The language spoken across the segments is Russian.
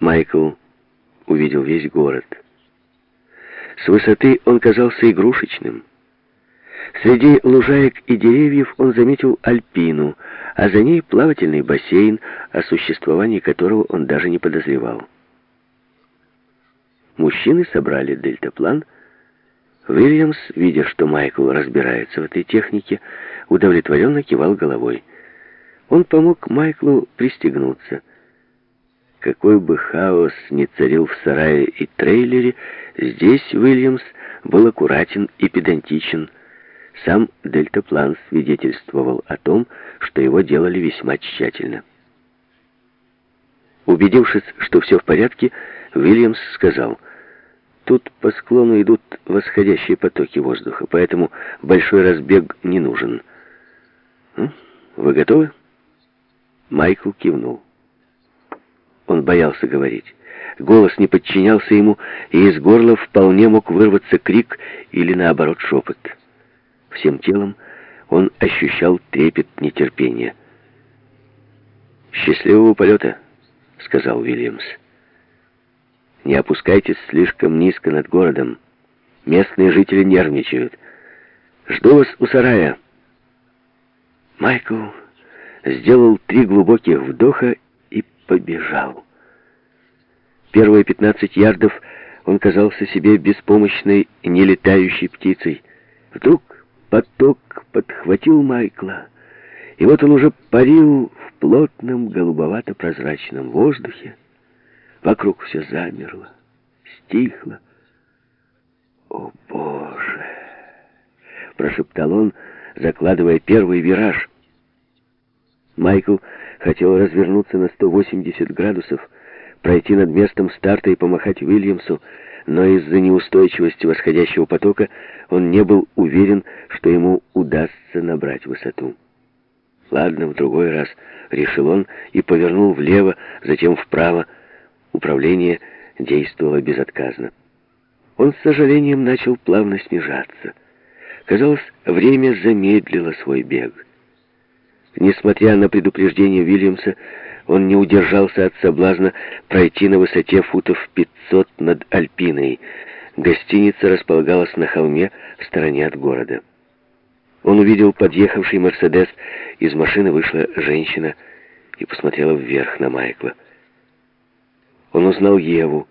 Майкл увидел весь город. С высоты он казался игрушечным. Среди лужаек и деревьев он заметил Альпину, а за ней плавательный бассейн, о существовании которого он даже не подозревал. Мужчины собрали дельтаплан. Уильямс, видя, что Майкл разбирается в этой технике, удовлетворенно кивал головой. Он помог Майклу пристегнуться. Какой бы хаос ни царил в сарае и трейлере, здесь Уильямс был аккуратен и педантичен. Сам дельтаплан свидетельствовал о том, что его делали весьма тщательно. Убедившись, что все в порядке, Уильямс сказал, «Тут по склону идут восходящие потоки воздуха, поэтому большой разбег не нужен. Вы готовы?» Майкл кивнул. Он боялся говорить. Голос не подчинялся ему, и из горла вполне мог вырваться крик или, наоборот, шепот. Всем телом он ощущал трепет нетерпения. «Счастливого полета!» — сказал Уильямс. «Не опускайтесь слишком низко над городом. Местные жители нервничают. Жду вас у сарая». Майкл сделал три глубоких вдоха побежал. Первые пятнадцать ярдов он казался себе беспомощной, нелетающей птицей. Вдруг поток подхватил Майкла, и вот он уже парил в плотном голубовато-прозрачном воздухе. Вокруг все замерло, стихло. «О, Боже!» — прошептал он, закладывая первый вираж — Майкл хотел развернуться на 180 градусов, пройти над местом старта и помахать Уильямсу, но из-за неустойчивости восходящего потока он не был уверен, что ему удастся набрать высоту. «Ладно, в другой раз», — решил он и повернул влево, затем вправо. Управление действовало безотказно. Он с сожалением начал плавно снижаться. Казалось, время замедлило свой бег. Несмотря на предупреждение Вильямса, он не удержался от соблазна пройти на высоте футов 500 над Альпиной. Гостиница располагалась на холме в стороне от города. Он увидел подъехавший «Мерседес», из машины вышла женщина и посмотрела вверх на Майкла. Он узнал Еву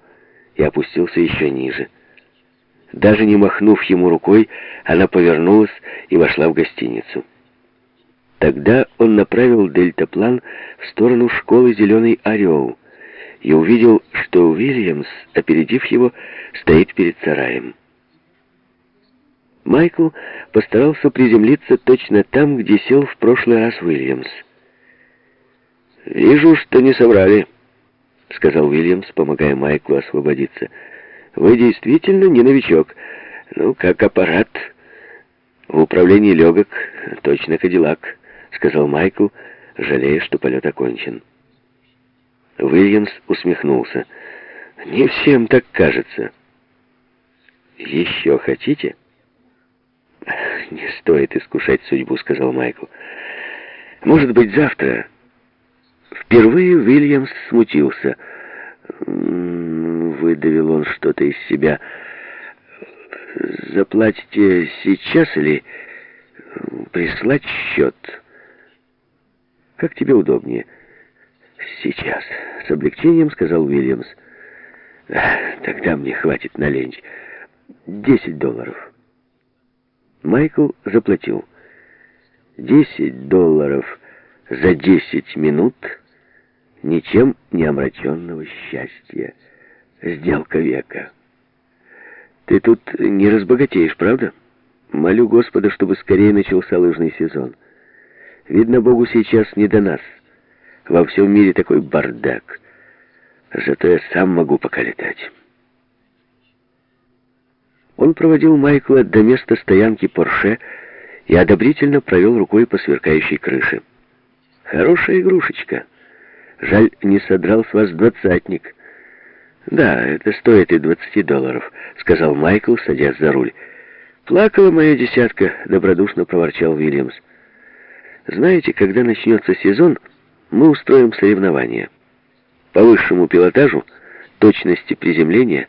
и опустился еще ниже. Даже не махнув ему рукой, она повернулась и вошла в гостиницу. Тогда он направил дельтаплан в сторону школы «Зеленый орел» и увидел, что Уильямс, опередив его, стоит перед сараем. Майкл постарался приземлиться точно там, где сел в прошлый раз Уильямс. «Вижу, что не собрали», — сказал Уильямс, помогая Майклу освободиться. «Вы действительно не новичок. Ну, как аппарат. В управлении легок, точно кадиллак» сказал Майкл, жалея, что полет окончен. Уильямс усмехнулся. «Не всем так кажется». «Еще хотите?» «Не стоит искушать судьбу», — сказал Майкл. «Может быть, завтра?» Впервые Уильямс смутился. Выдавил он что-то из себя. «Заплатите сейчас или прислать счет?» Как тебе удобнее?» «Сейчас», — с облегчением сказал Уильямс. «Тогда мне хватит на ленч. Десять долларов». Майкл заплатил. Десять долларов за десять минут ничем не омраченного счастья. Сделка века. Ты тут не разбогатеешь, правда? Молю Господа, чтобы скорее начался лыжный сезон. Видно, Богу сейчас не до нас. Во всем мире такой бардак. Зато я сам могу пока летать. Он проводил Майкла до места стоянки Порше и одобрительно провел рукой по сверкающей крыше. «Хорошая игрушечка. Жаль, не содрал с вас двадцатник». «Да, это стоит и двадцати долларов», — сказал Майкл, садясь за руль. «Плакала моя десятка», — добродушно проворчал Уильямс. Знаете, когда начнется сезон, мы устроим соревнования. по высшему пилотажу, точности приземления,